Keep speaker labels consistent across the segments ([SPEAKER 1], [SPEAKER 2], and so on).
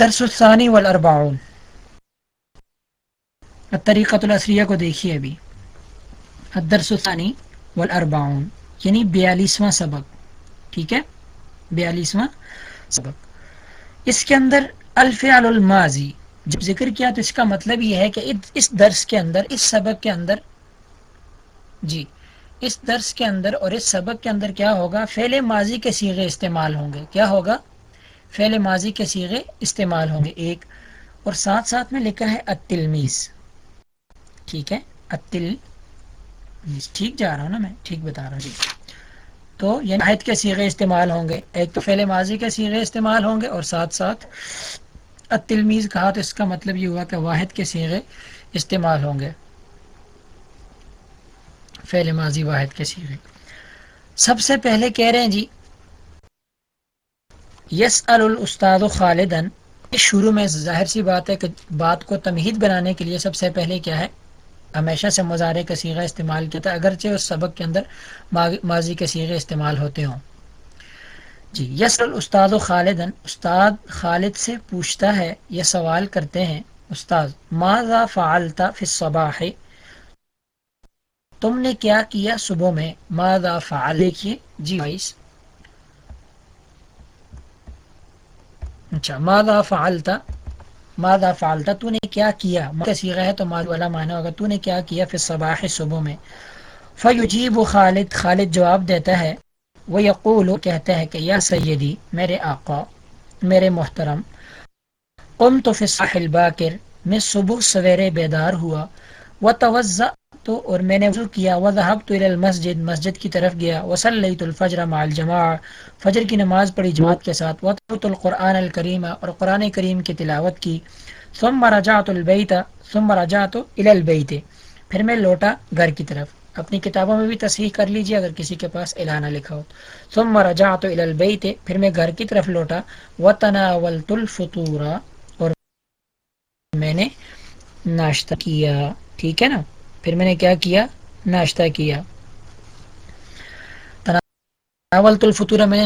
[SPEAKER 1] درس الثانی والاربعون۔ الطریقۃ الاسریہ کو دیکھیے ابھی۔ الدرس الثانی والاربعون یعنی بیالیسواں سبق۔ ٹھیک ہے؟ بیالیسواں سبق۔ اس کے اندر الفعل الماضی، جب ذکر کیا تو اس کا مطلب یہ ہے کہ اس درس کے اندر، اس سبق کے اندر جی اس درس کے اندر اور اس سبق کے اندر کیا ہوگا؟ فعل ماضی کے سیغے استعمال ہوں گے۔ کیا ہوگا؟ فعل ماضی کے سیغے استعمال ہوں گے، ایک، اور ساتھ ساتھ میں لکھا ہے التلمیز ٹھیک ہے؟ التل ٹھیک جا رہا ہوں نا میں؟ ٹھیک بتا رہا ہوں جی۔ تو یعنی یہ عہد کے سیغے استعمال ہوں گے۔ ایک تو فعل ماضی کے سیغے استعمال ہوں گے، اور ساتھ ساتھ التلمیز کہا تو اس کا مطلب یہ ہوا کہ واحد کے سیغے استعمال ہوں گے۔ فعل ماضی واحد کے سیغے۔ سب سے پہلے کہہ رہے ہیں جی یس الاستاد خالدن شروع میں ظاہر سی بات ہے کہ بات کو تمہید بنانے کے لیے سب سے پہلے کیا ہے؟ ہمیشہ سے مظاہرے کا سیغہ استعمال کیا تھا، اگرچہ اس سبق کے اندر ماضی کے سیغے استعمال ہوتے ہوں۔ جی یس الاستاد خالدن استاد خالد سے پوچھتا ہے، یہ سوال کرتے ہیں، استاد، ماذا فعلتا فی الصباح؟ تم نے کیا کیا صبح میں؟ ماذا فعل؟ دیکھیے جی وائس اچھا ماذا فعلتا ماذا فعلتا تو نے کیا کیا؟ سیغہ ہے تو ماذا؟ والا معنی ہوگا، تو نے کیا کیا پھر صباح صبح میں؟ فیجیب خالد خالد جواب دیتا ہے، وہ یقول کہتا ہے کہ یا سیدی، میرے آقا، میرے محترم قم تو فی ساحل باکر میں صبح سویرے بیدار ہوا وہ توجہ تو اور میں نے وضو کیا وضحب تو المسجد، مسجد کی طرف گیا، وصلیت الفجر مع الجماع، فجر کی نماز پڑھی جماعت کے ساتھ، وطلت القرآن الکریم اور قرآن کریم کی تلاوت کی، ثم رجعت البیت، ثم رجعت الى البیت، پھر میں لوٹا گھر کی طرف۔ اپنی کتابوں میں بھی تصحیح کر لیجیے اگر کسی کے پاس اعلانہ لکھا ہو۔ ثم رجعت الى البیت، پھر میں گھر کی طرف لوٹا، وتناولت الفطور اور میں نے ناشتہ کیا۔ ٹھیک ہے نا؟ پھر میں نے کیا کیا؟ ناشتہ کیا۔ تناولت الفطور میں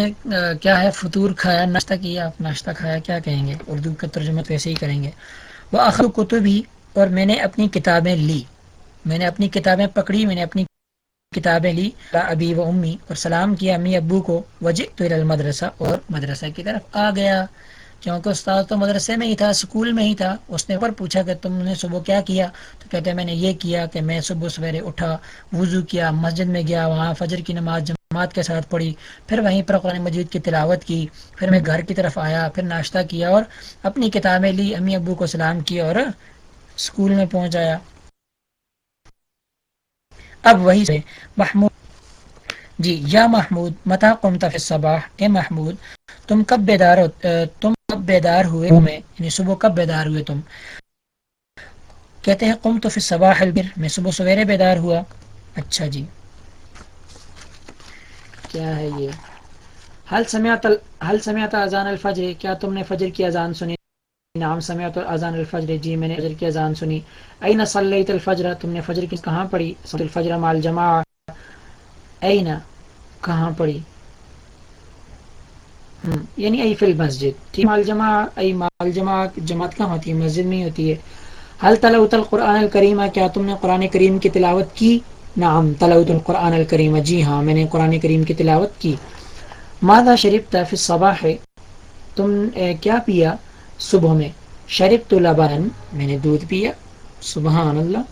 [SPEAKER 1] کیا ہے؟ فطور کھایا، ناشتہ کیا ناشتہ کھایا، کیا کہیں گے؟ اردو کا ترجمہ تو ایسے ہی کریں گے۔ وہ اخر کتب ہی اور میں نے اپنی کتابیں لی۔ میں نے اپنی کتابیں پکڑی، میں نے اپنی کتابیں لی۔ ابی و امی، اور سلام کیا امی ابو کو۔ وجہ تو المدرسہ، اور مدرسہ کی طرف آ گیا۔ کیونکہ استاد تو مدرسے میں ہی تھا اسکول میں ہی تھا۔ اس نے پر پوچھا کہ تم نے صبح کیا کیا؟ تو کہتے ہیں، میں نے یہ کیا کہ میں صبح سویرے اٹھا، وضو کیا، مسجد میں گیا، وہاں فجر کی نماز جماعت کے ساتھ پڑھی۔ پھر وہیں پر قرآن مجید کی تلاوت کی۔ پھر میں گھر کی طرف آیا، پھر ناشتہ کیا اور اپنی کتابیں لی، امی ابو کو سلام کیا اور اسکول میں پہنچ آیا۔ اب وہی سے محمود۔ جی یا محمود متا قمت فی الصباح۔ اے محمود، تم کب بیدار ہو، تم کب بیدار ہوئے میں یعنی صبح کب بیدار ہوئے تم؟ کہتے ہیں قم تو پھر صباح میں صبح سویرے بیدار ہوا۔ اچھا جی۔ کیا ہے یہ؟ حل سمعت حل سمعت اذان الفجر؟ کیا تم نے فجر کی اذان سنی؟ نام سمعت اذان الفجر۔ جی میں نے فجر کی اذان سنی۔ این صلیت الفجر؟ تم نے فجر کی کہاں پڑھی؟ الفجر مع الجماع این کہاں پڑھی؟ یعنی ای فی المسجد مال جمع، ای مال جمع، جماعت کہاں ہوتی ہے؟ مسجد میں ہی ہوتی ہے۔ حل تلوت القرآن الکریمہ کیا تم نے قرآن کریم کی تلاوت کی؟ نعم تلوت القرآن الکریمہ جی ہاں میں نے قرآن کریم کی تلاوت کی۔ مادہ شریف تفی صباح تم کیا پیا صبح میں؟ شریف تو لبن میں نے دودھ پیا۔ سبحان اللہ۔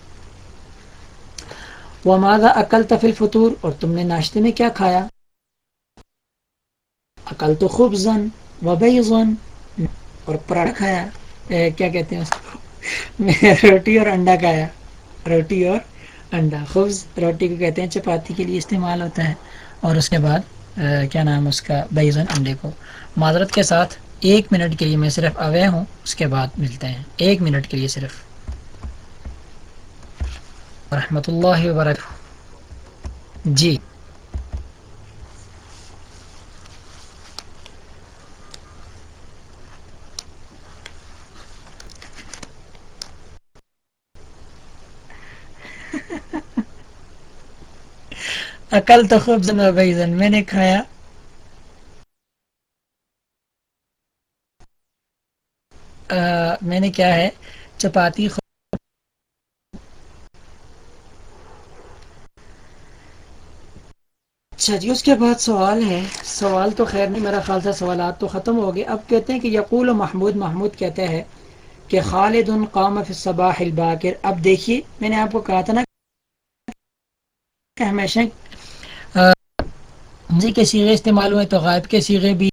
[SPEAKER 1] وہ مادہ عقل تفل فطور اور تم نے ناشتے میں کیا کھایا؟ عقل تو خوب زن و زن اور پراٹھا کھایا۔ کیا کہتے ہیں اس کو؟ روٹی اور انڈا کھایا۔ روٹی اور انڈا۔ خبز روٹی کو کہتے ہیں چپاتی کے لیے استعمال ہوتا ہے۔ اور اس کے بعد کیا نام اس کا؟ بیزن انڈے کو۔ معذرت کے ساتھ ایک منٹ کے لیے میں صرف اوے ہوں، اس کے بعد ملتے ہیں۔ ایک منٹ کے لیے صرف۔ رحمۃ اللہ وبرکاتہ۔ جی۔ عقل تو خوب زن بھائی زن میں نے کھایا۔ میں نے کیا ہے؟ چپاتی اچھا جی اس کے بعد سوال ہے۔ سوال تو خیر نہیں، میرا خیال سوالات تو ختم ہو گئے۔ اب کہتے ہیں کہ یقول و محمود محمود کہتے ہیں کہ خالد ان قام صباح الباکر۔ اب دیکھیے، میں نے آپ کو کہا تھا نا کہ ہمیشہ جی کے سیغے استعمال ہوئے تو غائب کے سیغے بھی،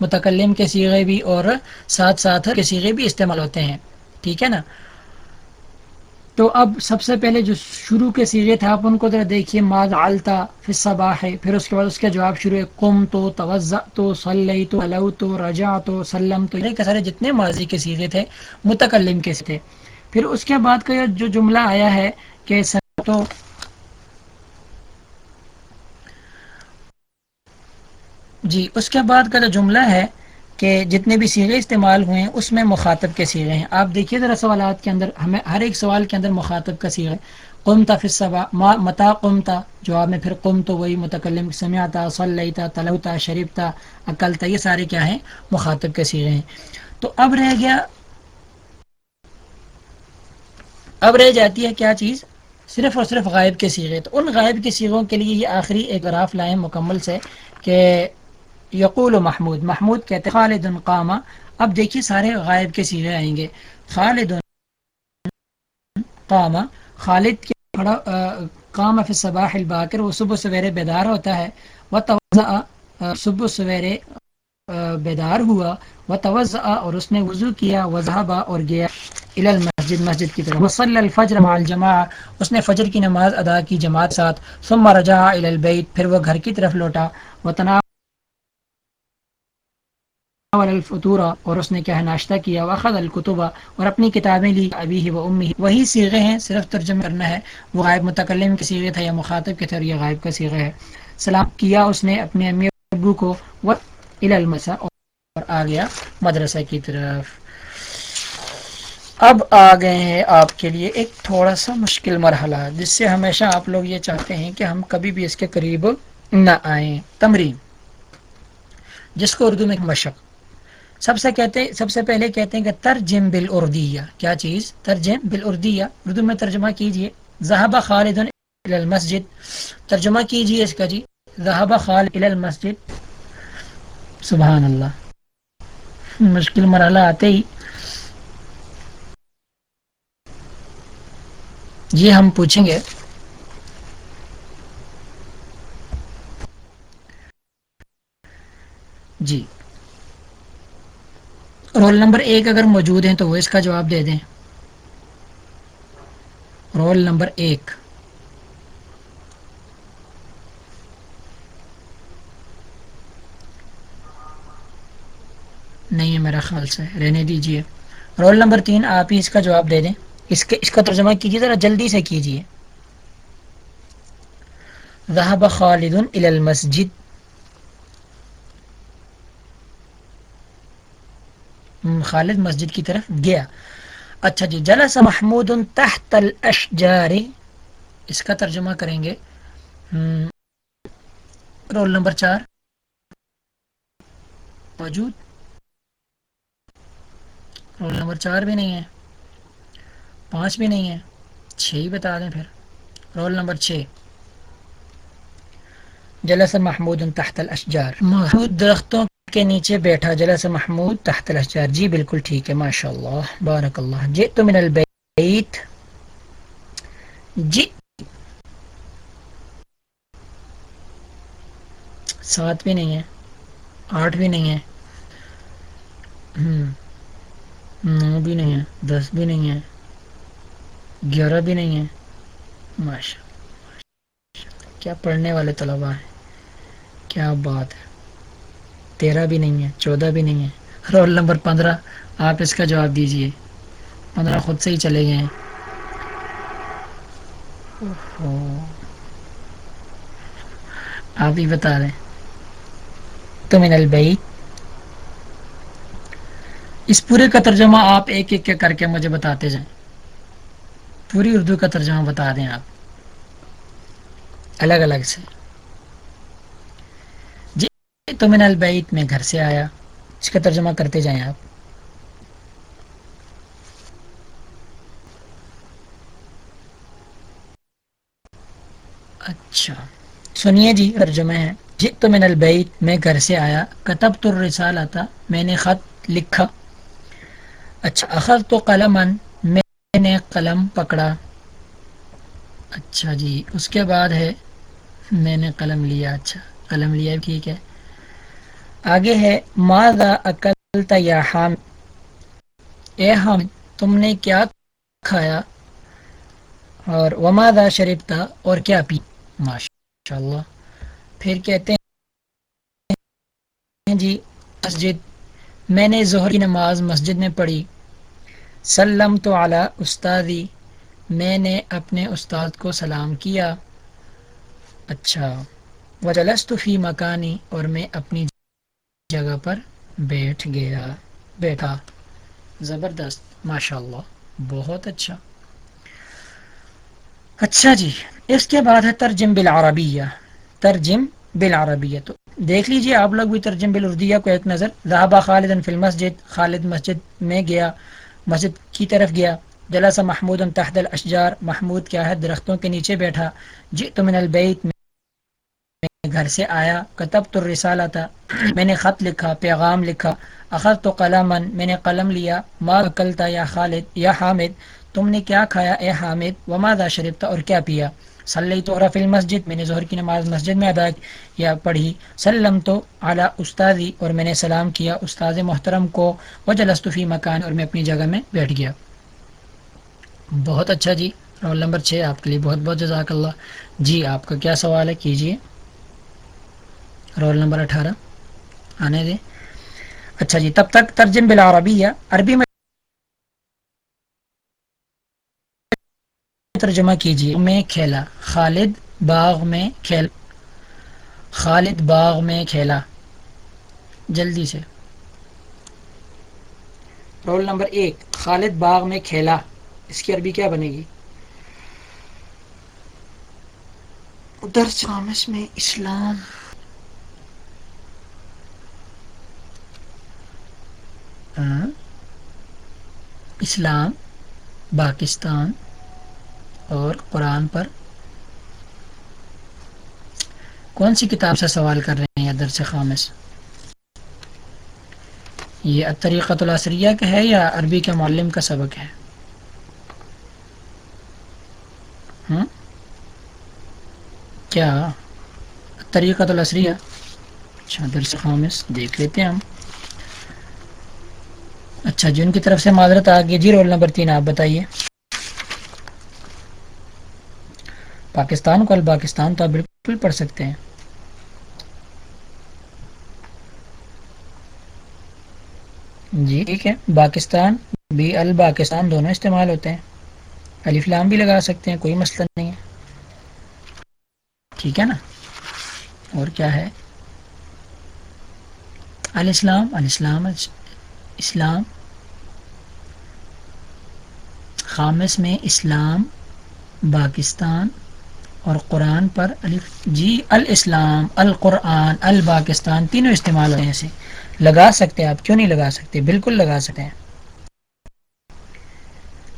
[SPEAKER 1] متکلم کے سیغے بھی اور ساتھ ساتھ کے سیغے بھی استعمال ہوتے ہیں۔ ٹھیک ہے نا؟ تو اب سب سے پہلے جو شروع کے سیغے تھے، آپ ان کو ذرا دیکھیے۔ ماض آلتا پھر صبا ہے پھر اس کے بعد اس کا جواب شروع ہے۔ قم تو توضع تو صلی تو علو تو رجا تو سلم تو کے سارے جتنے ماضی کے سیغے تھے، متکلم کے تھے۔ پھر اس کے بعد کا جو جملہ آیا ہے کہ تو جی اس کے بعد کا جو جملہ ہے کہ جتنے بھی سیغے استعمال ہوئے ہیں، اس میں مخاطب کے سیغے ہیں۔ آپ دیکھیے ذرا سوالات کے اندر، ہمیں ہر ایک سوال کے اندر مخاطب کا سیغہ قمتا پھر صبا متا قمتا۔ جواب میں پھر قم تو وہی متکلم، سمعتا، صلیتا، تلوتا، شریفتا عقلتا یہ سارے کیا ہیں؟ مخاطب کے سیغے ہیں۔ تو اب رہ گیا، اب رہ جاتی ہے کیا چیز؟ صرف اور صرف غائب کے سیغے۔ تو ان غائب کے سیغوں کے لیے یہ آخری ایک راف لائیں مکمل سے کہ یقول و محمود محمود کہتے خالد قامہ اب دیکھیے سارے غائب کے سیرے آئیں گے۔ خالد قامہ خالد کے کھڑا قام فی صباح الباکر، وہ صبح سویرے بیدار ہوتا ہے۔ وہ توضع صبح سویرے بیدار ہوا۔ وہ توضع اور اس نے وضو کیا وضحبا اور گیا الى المسجد، مسجد کی طرف۔ وصل الفجر مع الجماع اس نے فجر کی نماز ادا کی جماعت ساتھ۔ ثم رجع الى البيت پھر وہ گھر کی طرف لوٹا۔ وتنا الفطورہ اور اس نے کیا ہے، ناشتہ کیا وخذ الکتبہ اور اپنی کتابیں لی ابھی ہی وہ امی ہی وہی سیغے ہیں، صرف ترجمہ کرنا ہے۔ وہ غائب متکلم کے سیغے تھا یا مخاطب کے تھے اور یہ غائب کا سیغہ ہے۔ سلام کیا اس نے اپنے امی ابو کو، و المسا اور آ گیا مدرسہ کی طرف۔ اب آ گئے ہیں آپ کے لیے ایک تھوڑا سا مشکل مرحلہ، جس سے ہمیشہ آپ لوگ یہ چاہتے ہیں کہ ہم کبھی بھی اس کے قریب نہ آئیں۔ تمرین۔ جس کو اردو میں مشق سب سے کہتے، سب سے پہلے کہتے ہیں کہ ترجم بال اردیہ کیا چیز؟ ترجم بال اردیہ اردو میں ترجمہ کیجیے۔ ذہبہ خالد المسجد۔ ترجمہ کیجیے اس کا جی۔ ذہبہ خالد المسجد۔ سبحان اللہ۔ مشکل مرحلہ آتے ہی۔ یہ ہم پوچھیں گے۔ جی۔ رول نمبر ایک اگر موجود ہیں تو وہ اس کا جواب دے دیں۔ رول نمبر ایک نہیں ہے میرا خیال سے، رہنے دیجیے۔ رول نمبر تین، آپ ہی اس کا جواب دے دیں۔ اس کے، اس کا ترجمہ کیجیے ذرا جلدی سے کیجیے ذهب خالد المسجد۔ خالد مسجد کی طرف گیا۔ اچھا جی جلس محمود تحت الاشجار۔ اس کا ترجمہ کریں گے۔ رول نمبر چار۔ موجود۔ رول نمبر چار بھی نہیں ہے۔ پانچ بھی نہیں ہے۔ چھ ہی بتا دیں پھر۔ رول نمبر چھ۔ جلس محمود تحت الاشجار۔ محمود درختوں کے نیچے بیٹھا جلس محمود تحت الاشجار۔ جی بالکل ٹھیک ہے ماشاء اللہ بارک اللہ۔ جی تو من البیت۔ جی۔ سات بھی نہیں ہے، آٹھ بھی نہیں ہے۔ نو بھی نہیں ہے، دس بھی نہیں ہے، گیارہ بھی نہیں ہے۔ ماشاء کیا پڑھنے والے طلبا ہیں، کیا بات ہے۔ تیرہ بھی نہیں ہے، چودہ بھی نہیں ہے۔ رول نمبر پندرہ، آپ اس کا جواب دیجیے۔ پندرہ خود سے ہی چلے گئے ہیں۔ آپ ہی بتا دیں تو من اس پورے کا ترجمہ آپ ایک ایک کر کے مجھے بتاتے جائیں۔ پوری اردو کا ترجمہ بتا دیں آپ۔ الگ الگ سے۔ تو من البعید میں گھر سے آیا، اس کا ترجمہ کرتے جائیں آپ۔ اچھا۔ سنیے جی ترجمہ ہے جت من البعید میں گھر سے آیا کتب تر رسال آتا میں نے خط لکھا۔ اچھا اخر تو قلم میں نے قلم پکڑا۔ اچھا جی اس کے بعد ہے، میں نے قلم لیا۔ اچھا قلم لیا، ٹھیک ہے۔ آگے ہے، ماذا اکلتا یا حام؟ اے ہم تم نے کیا کھایا؟ اور وماذا شربتا؟ اور کیا پی؟ ماشاء اللہ پھر کہتے ہیں جی مسجد۔ میں نے ظہر کی نماز مسجد میں پڑھی۔ سلم تو اعلیٰ استادی میں نے اپنے استاد کو سلام کیا۔ اچھا۔ وجلست فی مکانی اور میں اپنی جگہ پر بیٹھ گیا، بیٹھا۔ زبردست ماشاء اللہ بہت اچھا۔ اچھا جی اس کے بعد ہے ترجم بالعربیہ۔ ترجم بالعربیہ تو دیکھ لیجیے، آپ لوگ بھی ترجم بالاردیہ کو ایک نظر۔ رہبہ خالد فی المسجد، خالد مسجد میں گیا، مسجد کی طرف گیا۔ جلس محمود تحت الاشجار، محمود کیا ہے، درختوں کے نیچے بیٹھا۔ جئت من البیت میں گھر سے آیا کتب تو رسالہ تھا میں نے خط لکھا، پیغام لکھا اخذ تو قلم میں نے قلم لیا، ما اکلتا یا خالد، یا حامد، تم نے کیا کھایا؟ اے حامد وما دا شربتا اور کیا پیا؟ صلی تو فی المسجد، میں نے ظہر کی نماز مسجد میں ادا یا پڑھی سلم تو اعلیٰ استادی اور میں نے سلام کیا استاد محترم کو وجلستفی مکان، اور میں اپنی جگہ میں بیٹھ گیا۔ بہت اچھا جی رول نمبر چھ، آپ کے لیے بہت بہت جزاک اللہ۔ جی آپ کا کیا سوال ہے؟ کیجیے رول نمبر اٹھارہ، آنے دیں۔ اچھا جی تب تک ترجم بالعربیہ، عربی میں ترجمہ کیجیے میں کھیلا۔ خالد باغ میں کھیل۔ خالد باغ میں کھیلا۔ جلدی سے۔ رول نمبر ایک، خالد باغ میں کھیلا۔ اس کی عربی کیا بنے گی؟ درس خامس میں اسلام۔ ہاں؟ اسلام، پاکستان اور قرآن پر کون سی کتاب سے سوال کر رہے ہیں درس خامس؟ یہ طریقۃ الاسریہ کا ہے یا عربی کے معلم کا سبق ہے؟ ہاں؟ کیا؟ طریقۃ الاسریہ اچھا درس خامس دیکھ لیتے ہیں ہم۔ اچھا جی ان کی طرف سے معذرت آ گئی جی رول نمبر تین، آپ بتائیے۔ پاکستان کو الپاکستان تو آپ بالکل پڑھ سکتے ہیں۔ جی ٹھیک ہے۔ پاکستان بھی الپاکستان دونوں استعمال ہوتے ہیں۔ علی فلام بھی لگا سکتے ہیں، کوئی مسئلہ نہیں ہے۔ ٹھیک ہے نا؟ اور کیا ہے؟ الاسلام الاسلام اسلام خامس میں اسلام، پاکستان اور قرآن پر جی الاسلام، القرآن، الپاکستان تینوں استعمال ہوتے ہیں۔ ایسے لگا سکتے ہیں آپ، کیوں نہیں لگا سکتے؟ بالکل لگا سکتے ہیں۔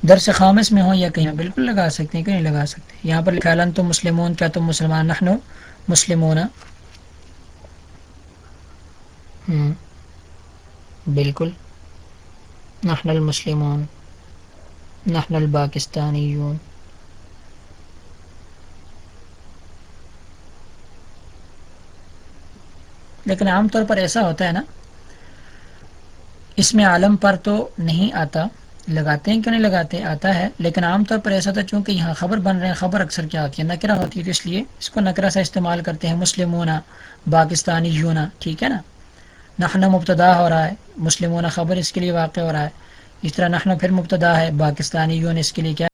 [SPEAKER 1] درس خامس میں ہو یا کہیں، بالکل لگا سکتے ہیں، کیوں نہیں لگا سکتے؟ یہاں پر لکھا لن تم مسلمون، کیا تم مسلمان؟ نحنو مسلمون۔ بالکل۔ نحن المسلمون۔ نحن الپاکستانیون لیکن عام طور پر ایسا ہوتا ہے نا، اس میں عالم پر تو نہیں آتا، لگاتے ہیں کیوں نہیں لگاتے؟ آتا ہے، لیکن عام طور پر ایسا تھا چونکہ یہاں خبر بن رہے ہیں، خبر اکثر کیا ہوتی ہے؟ نکرا ہوتی ہے تو اس لیے اس کو نکرا سا استعمال کرتے ہیں، مسلمون پاکستانی یونا ٹھیک ہے نا؟ نخن مبتدا ہو رہا ہے، مسلمون خبر اس کے لیے واقع ہو رہا ہے۔ اس طرح نخن پھر مبتدا ہے پاکستانی یون اس کے لیے کیا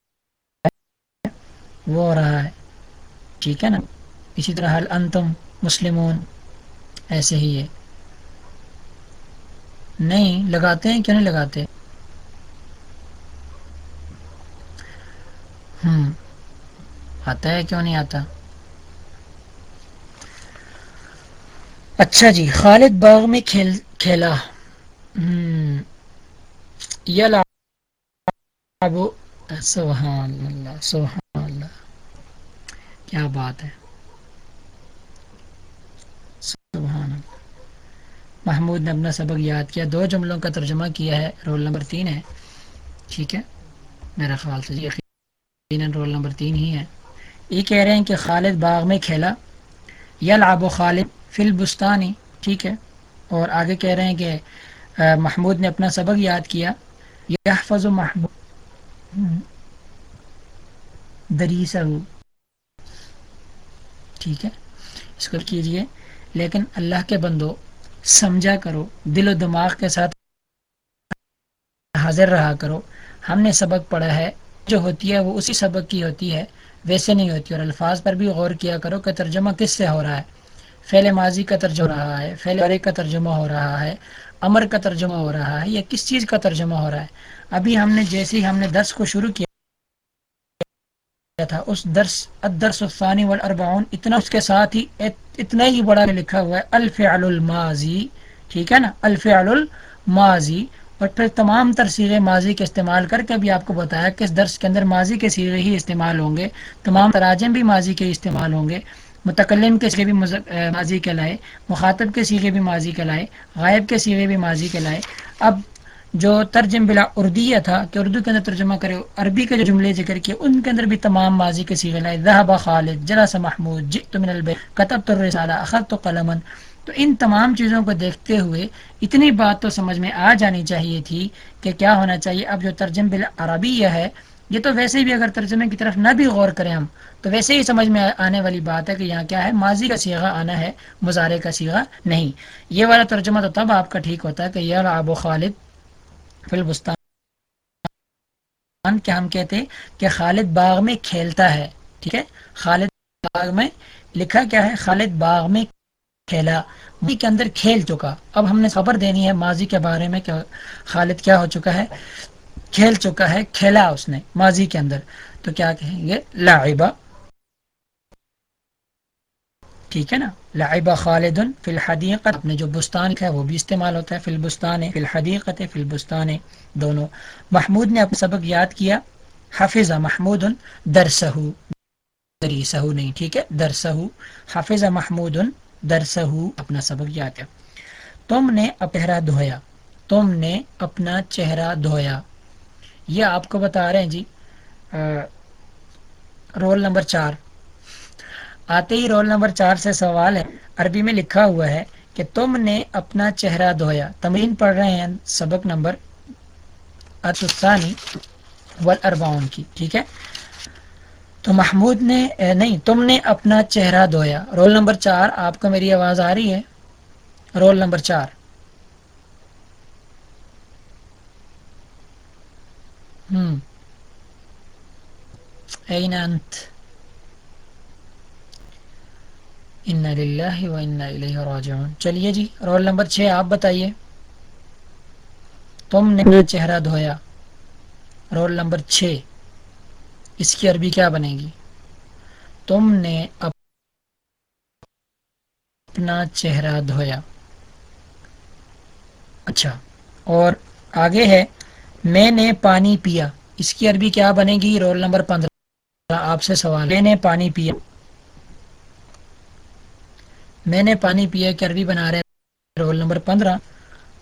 [SPEAKER 1] وہ ہو رہا ہے۔ ٹھیک ہے نا؟ اسی طرح حل انتم مسلمون، ایسے ہی ہے۔ نہیں، لگاتے ہیں؟ کیوں نہیں لگاتے؟ ہوں آتا ہے کیوں نہیں آتا؟ اچھا جی خالد باغ میں کھیل، کھیلا۔ یلعب سبحان اللہ سبحان اللہ۔ کیا بات ہے۔ سبحان اللہ۔ محمود نے اپنا سبق یاد کیا، دو جملوں کا ترجمہ کیا ہے، رول نمبر تین ہے۔ ٹھیک ہے؟ میرا خیال سے رول نمبر تین ہی ہے۔ یہ کہہ رہے ہیں کہ خالد باغ میں کھیلا۔ یلعب خالد فی البستانی، ٹھیک ہے؟ اور آگے کہہ رہے ہیں کہ محمود نے اپنا سبق یاد کیا۔ یحفظ محمود. دریسہ ٹھیک ہے؟ اس کو کیجیے. لیکن اللہ کے بندو، سمجھا کرو، دل و دماغ کے ساتھ حاضر رہا کرو۔ ہم نے سبق پڑھا ہے، جو ہوتی ہے وہ اسی سبق کی ہوتی ہے، ویسے نہیں ہوتی۔ اور الفاظ پر بھی غور کیا کرو کہ ترجمہ کس سے ہو رہا ہے۔ فعل ماضی کا ترجمہ ہو رہا ہے، فعل عرے کا ترجمہ ہو رہا ہے۔ امر کا ترجمہ ہو رہا ہے یا کس چیز کا ترجمہ ہو رہا ہے؟ ابھی ہم نے جیسے ہی ہم نے درس کو شروع کیا تھا، اس درس، الدرس الثانی والاربعون، اتنا اس کے ساتھ ہی، اتنا ہی بڑا لکھا ہوا ہے، الفعل الماضی، ٹھیک ہے نا؟ الفعل الماضی۔ اور پھر تمام تر سیغے ماضی کے استعمال کر کے بھی آپ کو بتایا کہ اس درس کے اندر ماضی کے سیغے ہی استعمال ہوں گے، تمام تراجم بھی ماضی کے استعمال ہوں گے۔ متکلم کے سیغے بھی ماضی کے لائے مخاطب کے سیغے بھی ماضی کے لائے غائب کے سیغے بھی ماضی کے لائے اب جو ترجم بلا اردیہ تھا کہ اردو کے اندر ترجمہ کرے، عربی کے جو جملے ذکر کیے، ان کے اندر بھی تمام ماضی کے سیغے لائے۔ ذہب خالد، جلس محمود، جئت من البیت، کتبت الرسالہ، اخذت قلما۔ تو ان تمام چیزوں کو دیکھتے ہوئے اتنی بات تو سمجھ میں آ جانی چاہیے تھی کہ کیا ہونا چاہیے۔ اب جو ترجم بلا عربیہ ہے یہ تو ویسے بھی اگر ترجمے کی طرف نہ بھی غور کریں ہم، تو ویسے ہی سمجھ میں آنے والی بات ہے کہ یہاں کیا ہے؟ ماضی کا سیغہ آنا ہے مظاہرے کا سیغہ نہیں۔ یہ والا ترجمہ تو تب آپ کا ٹھیک ہوتا ہے کہ یہ آب و خالد فی البستان کیا ہم کہتے کہ خالد باغ میں کھیلتا ہے، ٹھیک ہے؟ خالد باغ میں لکھا کیا ہے؟ خالد باغ میں کھیلا۔ ماضی کے اندر کھیل چکا۔ اب ہم نے خبر دینی ہے ماضی کے بارے میں کہ خالد کیا ہو چکا ہے۔ کھیل چکا ہے، کھیلا اس نے ماضی کے اندر۔ تو کیا کہیں گے؟ لاعبہ ٹھیک ہے نا؟ لعبہ خالد فی الحدیقت اپنے جو بستان ہے، وہ بھی استعمال ہوتا ہے۔ فی البستان، فی الحدیقت فی البستان دونوں۔ محمود نے اپنا سبق یاد کیا۔ حفظ محمود درسہ دریسہ نہیں، ٹھیک ہے؟ درسہ حفظ محمود درسہ اپنا سبق یاد ہے تم نے چہرہ دھویا۔ تم نے اپنا چہرہ دھویا۔ یہ آپ کو بتا رہے ہیں جی رول نمبر چار۔ آتے ہی رول نمبر چار سے سوال ہے، عربی میں لکھا ہوا ہے کہ تم نے اپنا چہرہ دھویا۔ تمرین پڑھ رہے ہیں سبق نمبر والاربعون کی، ٹھیک ہے؟ تو محمود نے نہیں، تم نے اپنا چہرہ دھویا۔ رول نمبر چار، آپ کو میری آواز آ رہی ہے؟ رول نمبر چار۔ ہوں انت ان للہ و الیہ راجعون چلیے جی رول نمبر چھ آپ بتائیے تم نے چہرہ دھویا رول نمبر چھ اس کی عربی کیا بنے گی تم نے اپنا چہرہ دھویا اچھا اور آگے ہے میں نے پانی پیا۔ اس کی عربی کیا بنے گی؟ رول نمبر پندرہ۔ آپ سے سوال۔ میں نے پانی پیا۔ میں نے پانی پیا کہ عربی بنا رہے رول نمبر پندرہ۔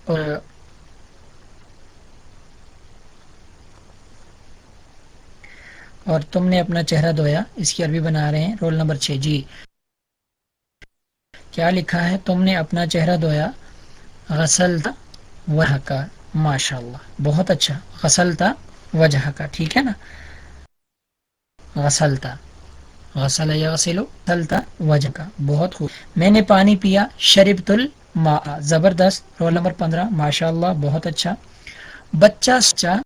[SPEAKER 1] اور اور تم نے اپنا چہرہ دھویا۔ اس کی عربی بنا رہے ہیں۔ رول نمبر چھ۔ جی۔ کیا لکھا ہے؟ تم نے اپنا چہرہ دھویا۔ غسل تھا کا ماشاء اللہ بہت اچھا۔ غسل تھا وجہ کا، ٹھیک ہے نا؟ غسل تھا غسل یغسلو وجہ کا۔ بہت خوب۔ میں نے پانی پیا شریب تل زبردست۔ رول نمبر پندرہ ماشاء اللہ بہت اچھا۔ بچہ سچا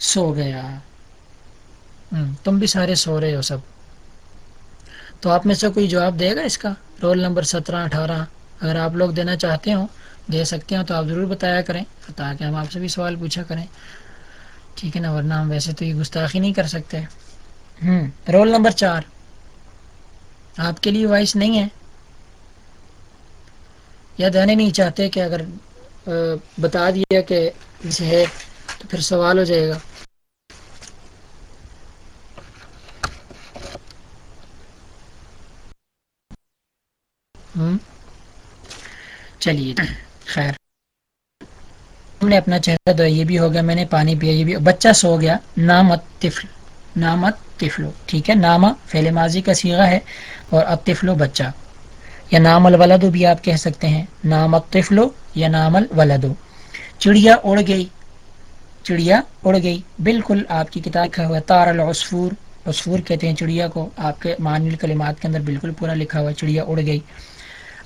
[SPEAKER 1] سو گیا۔ تم بھی سارے سو رہے ہو سب۔ تو آپ میں سے کوئی جواب دے گا اس کا؟ رول نمبر سترہ، اٹھارہ۔ اگر آپ لوگ دینا چاہتے ہوں دے سکتے ہوں تو آپ ضرور بتایا کریں تاکہ ہم آپ سے بھی سوال پوچھا کریں۔ ٹھیک ہے نا، ورنہ ہم ویسے تو یہ گستاخی نہیں کر سکتے۔ ہوں رول نمبر چار۔ آپ کے لیے وائس نہیں ہے۔ یا دینے نہیں چاہتے کہ اگر بتا دیا کہ اسے ہے تو پھر سوال ہو جائے گا۔ چلیے۔ خیر۔ ہم نے اپنا چہرہ دھویا، یہ بھی ہو گیا، میں نے پانی پیا، یہ بھی۔ بچہ سو گیا، نامت تفل نامت تفلو ٹھیک ہے؟ ناما فیل ماضی کا سیغہ ہے اور اب تفلو بچہ۔ یا نام الولدو بھی آپ کہہ سکتے ہیں نام تفلو یا نام الولدو چڑیا اڑ گئی، چڑیا اڑ گئی۔ بالکل آپ کی کتاب لکھا ہوا ہے تار العصفور، عصفور کہتے ہیں چڑیا کو۔ آپ کے معنی کلمات کے اندر بالکل پورا لکھا ہوا ہے چڑیا اڑ گئی۔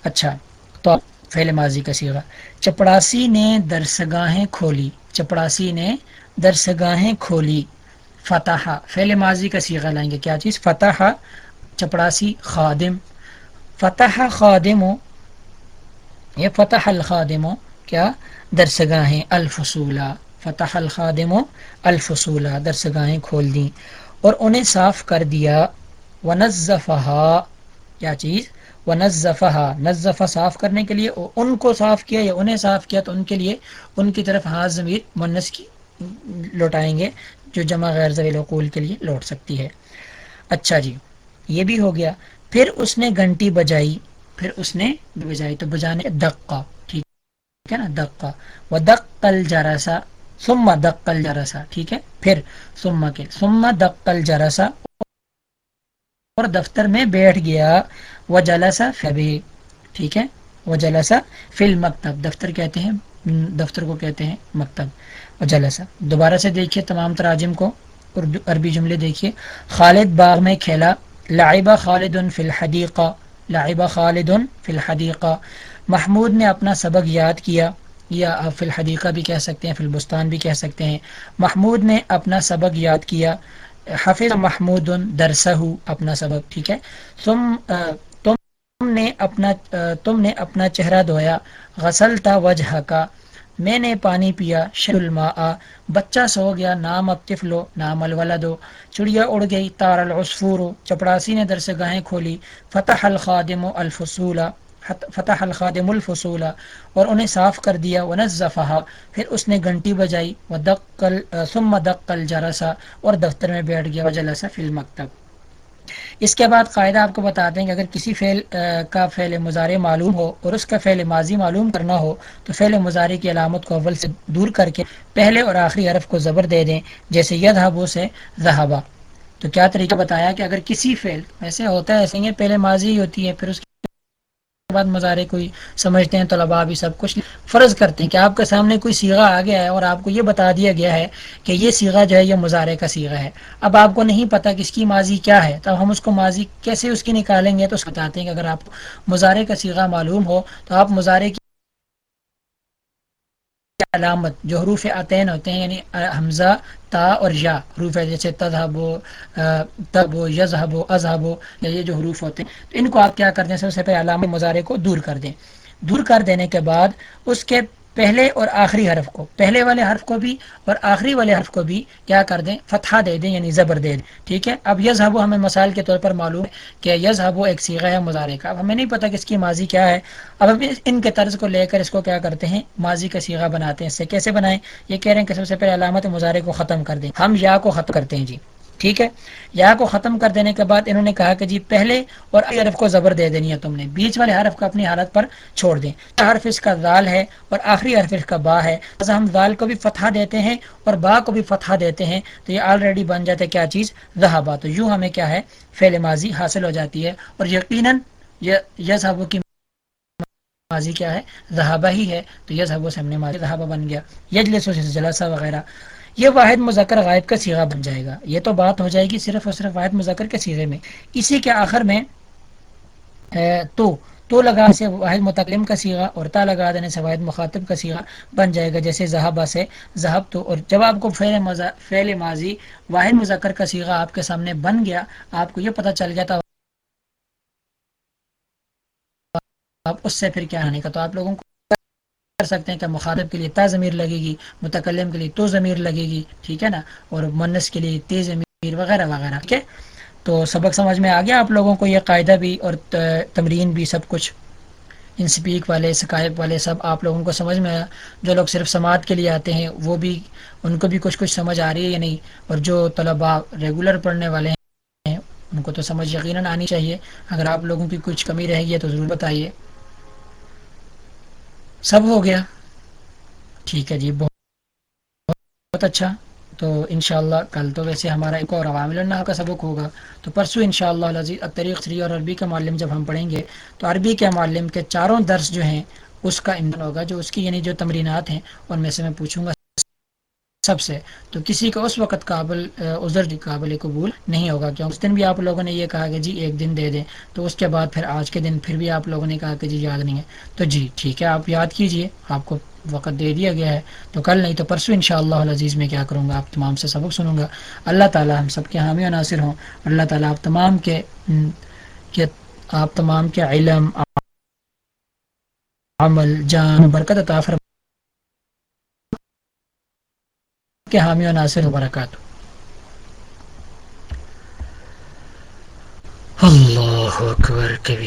[SPEAKER 1] اچھا تو فعل ماضی کا سیغہ۔ چپڑاسی نے درسگاہیں کھولی۔ چپڑاسی نے درسگاہیں کھولی۔ فتح فعل ماضی کا سیغہ لائیں گے۔ کیا چیز؟ فتح چپڑاسی خادم۔ فتح خادم یہ فتح الخادم کیا؟ درسگاہیں الفصولہ فتح الخادم الفصولہ درسگاہیں کھول دیں۔ اور انہیں صاف کر دیا۔ ونزفہا کیا چیز؟ وہ نظفہ نظفہ صاف کرنے کے لیے ان کو صاف کیا یا انہیں صاف کیا تو ان کے لیے ان کی طرف ہاتھ ضمیر منس کی لوٹائیں گے، جو جمع غیر ضویل وقول کے لیے لوٹ سکتی ہے۔ اچھا جی یہ بھی ہو گیا۔ پھر اس نے گھنٹی بجائی، پھر اس نے بجائی تو بجانے دقا ٹھیک ہے نا؟ دقا وہ دقل جراسا سما دقل جراسا ٹھیک ہے؟ پھر سما کے سما دقل جراسا اور دفتر میں بیٹھ گیا۔ وہ جلسا فبی ٹھیک ہے؟ وہ جلسا فل مکتب دفتر کہتے ہیں، دفتر کو کہتے ہیں مکتب۔ و جلسا دوبارہ سے دیکھیے تمام تراجم کو، اردو، عربی جملے دیکھیے۔ خالد باغ میں کھیلا لعبہ خالد فی الحدیقہ لعبہ خالد فی الحدیقہ۔ محمود نے اپنا سبق یاد کیا، یا فی الحدیقہ بھی کہہ سکتے ہیں، فی البستان بھی کہہ سکتے ہیں۔ محمود نے اپنا سبق یاد کیا۔ حفظ محمود درسہ اپنا سبق ٹھیک ہے؟ تم تم نے اپنا تم نے اپنا چہرہ دھویا غسل تھا وجہ کا میں نے پانی پیا شر الماء، بچہ سو گیا، نام اب تفلو نام الولدو، چڑیا اڑ گئی، تار العصفور چپڑاسی نے درس گاہیں کھولی، فتح الخادم الفصولہ فتح الخادم الفصول اور انہیں صاف کر دیا، ونزفہا، پھر اس نے گھنٹی بجائی، ودقل ثم دقل جرسا اور دفتر میں بیٹھ گیا وجلسا فی المکتب۔ اس کے بعد قاعدہ آپ کو بتاتے ہیں کہ اگر کسی فعل کا فعل مظاہرے معلوم ہو اور اس کا فعل ماضی معلوم کرنا ہو، تو فعل مظاہرے کی علامت کو اول سے دور کر کے پہلے اور آخری حرف کو زبر دے دیں، جیسے ید سے ذہبہ تو کیا طریقہ بتایا کہ اگر کسی فعل ایسے ہوتا ہے، ایسے پہلے ماضی ہی ہوتی ہے، پھر اس بعد مظاہرے کوئی سمجھتے ہیں، طلباء بھی سب کچھ فرض کرتے ہیں کہ آپ کے سامنے کوئی سیگا آ گیا ہے اور آپ کو یہ بتا دیا گیا ہے کہ یہ سیگا جو ہے، یہ مظاہرے کا سیگا ہے۔ اب آپ کو نہیں پتا کہ اس کی ماضی کیا ہے تب ہم اس کو ماضی کیسے اس کی نکالیں گے؟ تو اس بتاتے ہیں کہ اگر آپ مظاہرے کا سیگا معلوم ہو تو آپ مظاہرے کی علامت، جو حروف عطین ہوتے ہیں یعنی حمزہ، تا اور یا، حروف ہے جیسے تذہب و تب و یذہب و اذہب، یا یہ جو حروف ہوتے ہیں۔ تو ان کو آپ کیا کر دیں؟ سب سے پہلے علامت مظاہرے کو دور کر دیں۔ دور کر دینے کے بعد اس کے پہلے اور آخری حرف کو، پہلے والے حرف کو بھی اور آخری والے حرف کو بھی کیا کر دیں؟ فتحہ دے دیں یعنی زبر دے دیں، ٹھیک ہے؟ اب یز ہمیں مسائل کے طور پر معلوم ہے کہ یز ہبو ایک سیغہ ہے مظاہرے کا۔ اب ہمیں نہیں پتا کہ اس کی ماضی کیا ہے۔ اب ہم ان کے طرز کو لے کر اس کو کیا کرتے ہیں؟ ماضی کا سیغہ بناتے ہیں۔ اس سے کیسے بنائیں؟ یہ کہہ رہے ہیں کہ سب سے پہلے علامت مظاہرے کو ختم کر دیں۔ ہم یا کو ختم کرتے ہیں جی۔ ٹھیک ہے؟ یا کو ختم کر دینے کے بعد انہوں نے کہا کہ جی پہلے اور حرف کو زبر دے دینی ہے تم نے۔ بیچ والے حرف کو اپنی حالت پر چھوڑ دیں۔ حرف اس کا دال ہے اور آخری حرف اس کا با ہے۔ ہم دال کو بھی فتح دیتے ہیں اور با کو بھی فتح دیتے ہیں۔ تو یہ آلریڈی بن جاتا ہے کیا چیز؟ رہا تو یوں ہمیں کیا ہے؟ فعل ماضی حاصل ہو جاتی ہے اور یقیناً یس کی ماضی کیا ہے؟ رہابہ ہی ہے۔ تو یس سے ہم نے ماضی رہابہ بن گیا۔ یجلس جلسہ وغیرہ۔ یہ واحد مذکر غائب کا سیغہ بن جائے گا۔ یہ تو بات ہو جائے گی صرف اور صرف واحد مذکر کے سیغے میں۔ اسی کے آخر میں تو تو لگا سے واحد متکلم کا سیغہ اور تا لگا دینے سے واحد مخاطب کا سیغہ بن جائے گا۔ جیسے زہابہ سے زہب تو، اور جب آپ کو فعل مزا فعل ماضی واحد مذکر کا سیغہ آپ کے سامنے بن گیا، آپ کو یہ پتہ چل گیا تھا، آپ اس سے پھر کیا آنے کا؟ تو آپ لوگوں کو کر سکتے ہیں کہ مخاطب کے لیے تا ضمیر لگے گی متکلم کے لیے تو ضمیر لگے گی ٹھیک ہے نا؟ اور منس کے لیے تیز ضمیر وغیرہ وغیرہ ٹھیک ہے؟ تو سبق سمجھ میں آ گیا آپ لوگوں کو یہ قاعدہ بھی اور تمرین بھی سب کچھ؟ ان سپیک والے سکائب والے سب آپ لوگوں کو سمجھ میں آیا؟ جو لوگ صرف سماعت کے لیے آتے ہیں وہ بھی ان کو بھی کچھ کچھ سمجھ آ رہی ہے یا نہیں؟ اور جو طلباء ریگولر پڑھنے والے ہیں ان کو تو سمجھ یقیناً، آنی چاہیے۔ اگر آپ لوگوں کی کچھ کمی رہ گی ہے تو ضرور بتائیے۔ سب ہو گیا۔ ٹھیک ہے جی بہت بہت اچھا۔ تو انشاءاللہ کل تو ویسے ہمارا ایک اور عوامل النحو کا سبق ہوگا۔ تو پرسوں انشاءاللہ العزیز الطریق سری اور عربی کا معلم جب ہم پڑھیں گے، تو عربی کے معلم کے چاروں درس جو ہیں، اس کا امتحان ہوگا، جو اس کی یعنی جو تمرینات ہیں، ان میں سے میں پوچھوں گا۔ سب سے۔ تو کسی کا اس وقت قابل عذر قابل قبول نہیں ہوگا کیوں اس دن بھی آپ لوگوں نے یہ کہا کہ جی ایک دن دے دیں۔ تو اس کے بعد پھر آج کے دن پھر بھی آپ لوگوں نے کہا کہ جی یاد نہیں ہے۔ تو جی ٹھیک ہے، آپ یاد کیجیے، آپ کو وقت دے دیا گیا ہے۔ تو کل نہیں تو پرسوں انشاءاللہ العزیز میں کیا کروں گا، آپ تمام سے سبق سنوں گا۔ اللہ تعالی ہم سب کے حامی و ناصر ہوں۔ اللہ تعالی آپ تمام کے، آپ تمام کے علم، عمل، جان، برکت عطا فرمائے۔ کے حامی و ناصر وبرکاتہ۔ اللہ اکبر کبھی